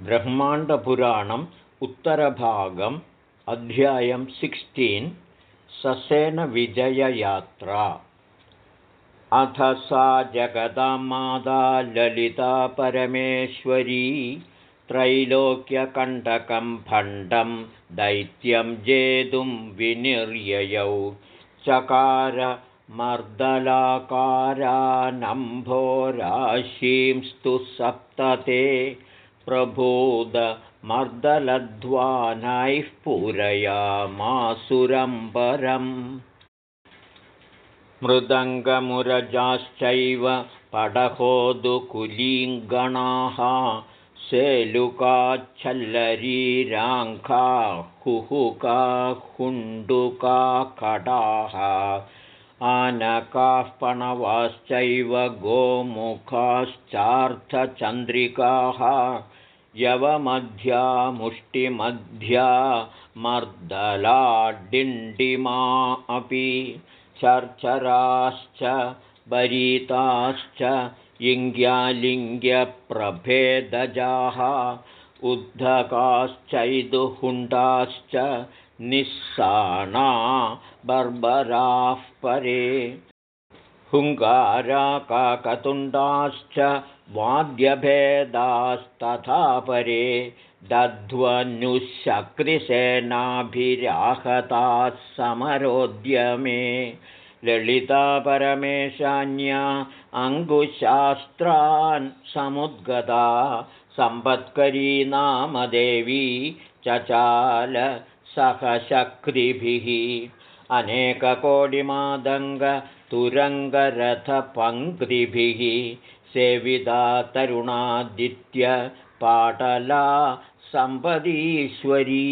ब्रह्माण्डपुराणम् उत्तरभागम् अध्यायं सिक्स्टीन् ससेनविजययात्रा अथ सा जगदामादा ललिता परमेश्वरी त्रैलोक्यकण्टकं भण्डं दैत्यं जेतुं विनिर्ययौ। चकार मर्दलाकारानम्भोराशींस्तु सप्तते प्रभोदमर्दलध्वानैः पूरयामासुरम्बरम्। मृदङ्गमुरजाश्चैव पडहोदुकुलीङ्गणाः सेलुकाच्छल्लरीराङ्का हुहुका हुण्डुका कडाः आनकाः पणवाश्चैव गोमुखाश्चार्थचन्द्रिकाः यवमध्या मुष्टिमध्या मर्दलाडिण्डिमा अपि चर्चराश्च बरीताश्च इङ्ग्यालिङ्ग्यप्रभेदजाः उद्धकाश्चैदुहुण्डाश्च निःसाणा बर्बराः परे हुङ्गाराकाकतुण्डाश्च वाद्यभेदास्तथा परे दध्वनुशक्रिसेनाभिराहताः समरोद्यमे ललितापरमेशान्या अङ्गुशास्त्रान् समुद्गता सम्पत्करी नामदेवी चचाल सहशक्तिभिः अनेककोटिमादङ्गतुरङ्गरथपङ्क्तिभिः सेविता तरुणादित्यपाटला सम्पदीश्वरी।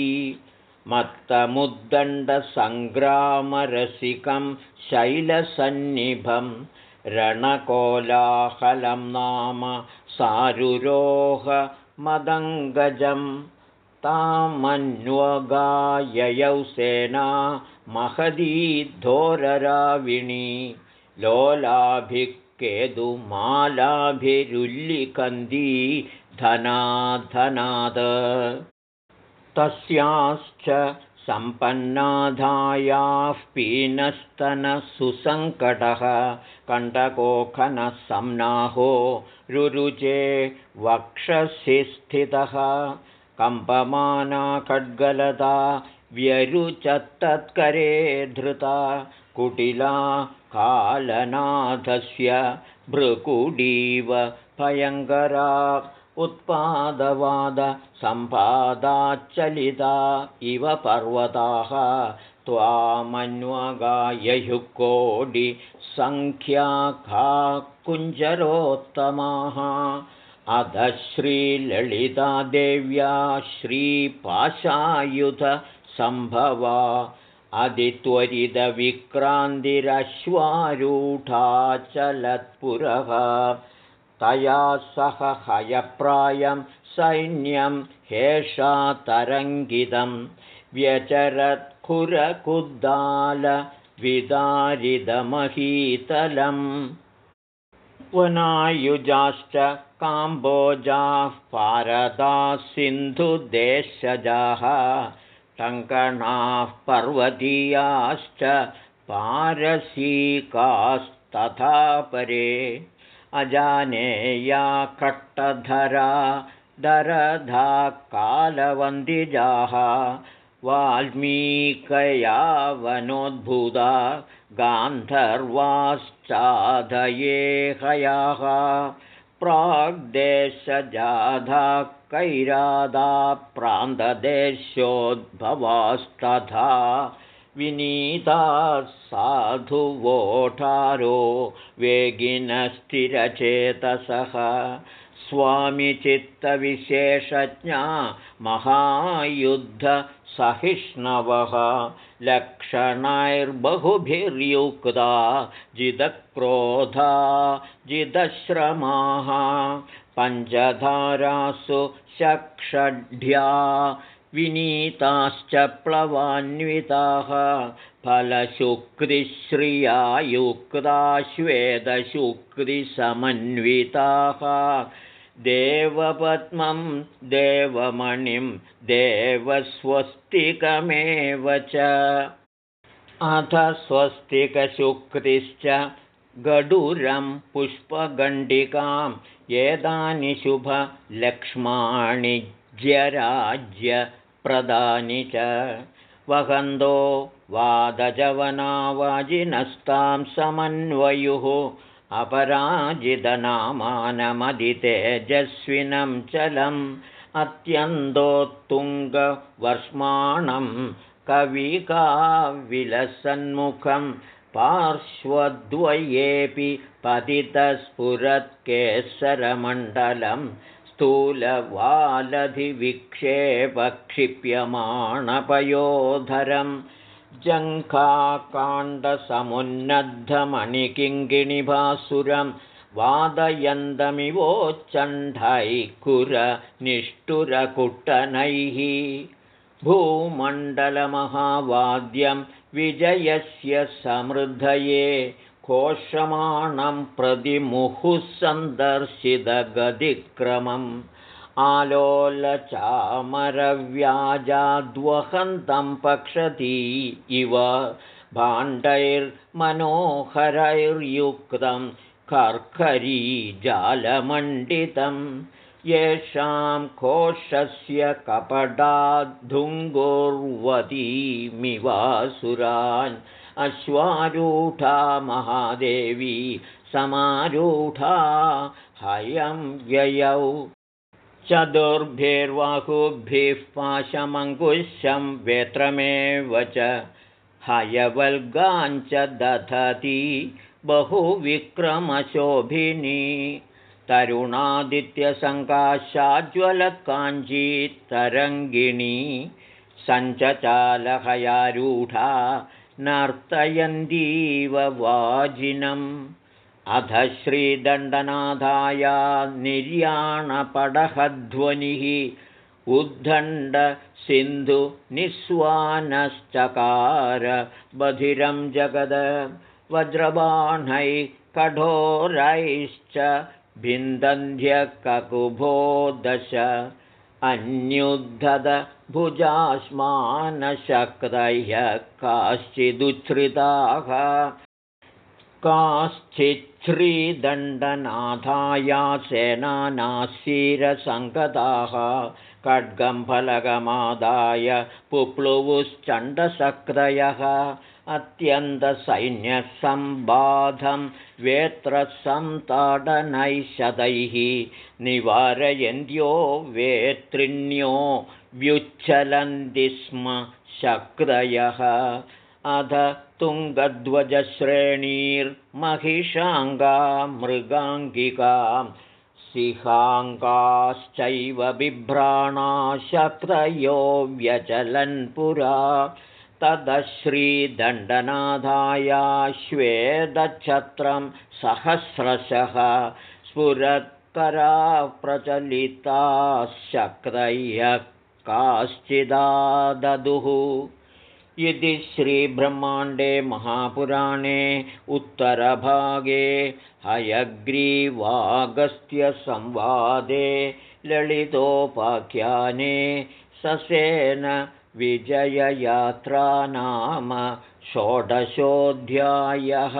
मत्तमुद्दण्डसङ्ग्रामरसिकं शैलसन्निभं रणकोलाहलं नाम सारुरोहमदङ्गजम् तामन्वगाययौ सेना महदीद्धोरराविणी लोलाभिकेतुमालाभिरुल्लिकन्दी धनाधनाद। तस्याश्च सम्पन्नाधायाः पीनस्तनसुसङ्कटः कण्टकोखनः संनाहो रुरुचे वक्षसि स्थितः कम्पमाना खड्गलता व्यरुचत्तत्करे धृता कुटिला कालनाथस्य भृकुडीव भयङ्करा उत्पादवादसम्पादाच्चलिता इव पर्वताः त्वामन्वगाययुः कोटिसङ्ख्याखा कुञ्जरोत्तमाः। अधः श्रीललितादेव्या श्रीपाशायुधसम्भवा अदित्वरितविक्रान्तिरश्वारूढा चलत्पुरः तया सह हयप्रायं सैन्यं हेषातरङ्गितं व्यचरत्खुरकुद्दालविदारिदमहीतलम् वनायुजाश्च काम्बोजाः पारदाः सिन्धुदेशजाः टङ्कणाः पर्वतीयाश्च पारसीकास्तथा परे। अजानेया कट्टधरा दरधा कालवन्दिजाः। वाल्मीकया वनोद्भुता गान्धर्वाश्चाधयेहयाः प्राग्देशजाधा कैरादा प्रान्तदेशोद्भवास्तथा विनीताः साधुवोठारो वेगिनस्थिरचेतसः स्वामिचित्तविशेषज्ञा महायुद्धसहिष्णवः लक्षणैर्बहुभिर्युक्ता जिदक्रोधा जिदश्रमाः पञ्चधारासु चक्षढ्या विनीताश्च प्लवान्विताः फलशुक्रिश्रिया युक्ता श्वेतशुक्रिसमन्विताः देवपद्मं देवमणिं देवस्वस्तिकमेव च। अथ स्वस्तिकशुक्तिश्च गडुरं पुष्पगण्डिकां एतानि शुभलक्ष्माणि ज्यराज्यप्रदानि च। वहन्दो वादजवनावाजिनस्तां समन्वयुः अपराजितनामानमदितेजस्विनं चलम् अत्यन्तोत्तुङ्गवर्ष्माणं कविकाविलसन्मुखं पार्श्वद्वयेऽपि पतितस्फुरत्केसरमण्डलं स्थूलवालधिविक्षेपक्षिप्यमाणपयोधरं जङ्खाकाण्डसमुन्नद्धमणिकिङ्गिणिभासुरं वादयन्तमिवोच्चण्डैकुरनिष्ठुरकुट्टनैः भूमण्डलमहावाद्यं विजयस्य समृद्धये कोशमाणं प्रतिमुहुः सन्दर्शितगतिक्रमम् आलोलचामरव्याजाद्वहन्तं पक्षती इव भाण्डैर्मनोहरैर्युक्तं कर्करीजालमण्डितम् येषां कोशस्य कपटाद्धुङ्गुर्वतीमिवासुरान् अश्वारूढा महादेवी समारूढा हयं व्ययौ चतुर्भिर्वाहुभिः पाशमङ्कुशं वेत्रमेव च हयवल्गाञ्च दधति बहुविक्रमशोभिनी। तरुणादित्यसङ्काशाज्वलकाञ्चीतरङ्गिणी सञ्चचालहयारूढा नर्तयन्तीव वाजिनम् अध श्रीदण्डनाथाया निर्याणपडहध्वनिः उद्दण्डसिन्धुनिःस्वानश्चकार बधिरं जगद वज्रबाणैः कठोरैश्च भिन्दन्ध्यककुभो दश अन्युद्धतभुजास्मानशक्तयः काश्चिदुच्छ्रिताः काश्चिच्छ्रीदण्डनाथाया सेनानाशीरसङ्गताः खड्गं फलकमादाय पुप्लुवुश्चण्डशक्रयः अत्यन्तसैन्यसम्बाधं वेत्रसन्ताडनैशतैः निवारयन्त्यो वेत्रिण्यो व्युच्छलन्ति स्म शक्रयः अध तुङ्गध्वजश्रेणीर्महिषाङ्गा मृगाङ्गिकां सिहाङ्गाश्चैव बिभ्राणा शक्रयो व्यचलन्पुरा तदश्रीदण्डनाथायाश्वेदच्छत्रं सहस्रशः स्फुरत्करा प्रचलिताशक्रय्य काश्चिदाददुः इति श्रीब्रह्माण्डे महापुराणे उत्तरभागे हयग्रीवागस्त्यसंवादे ललितोपाख्याने ससेन विजययात्रा नाम षोडशोऽध्यायः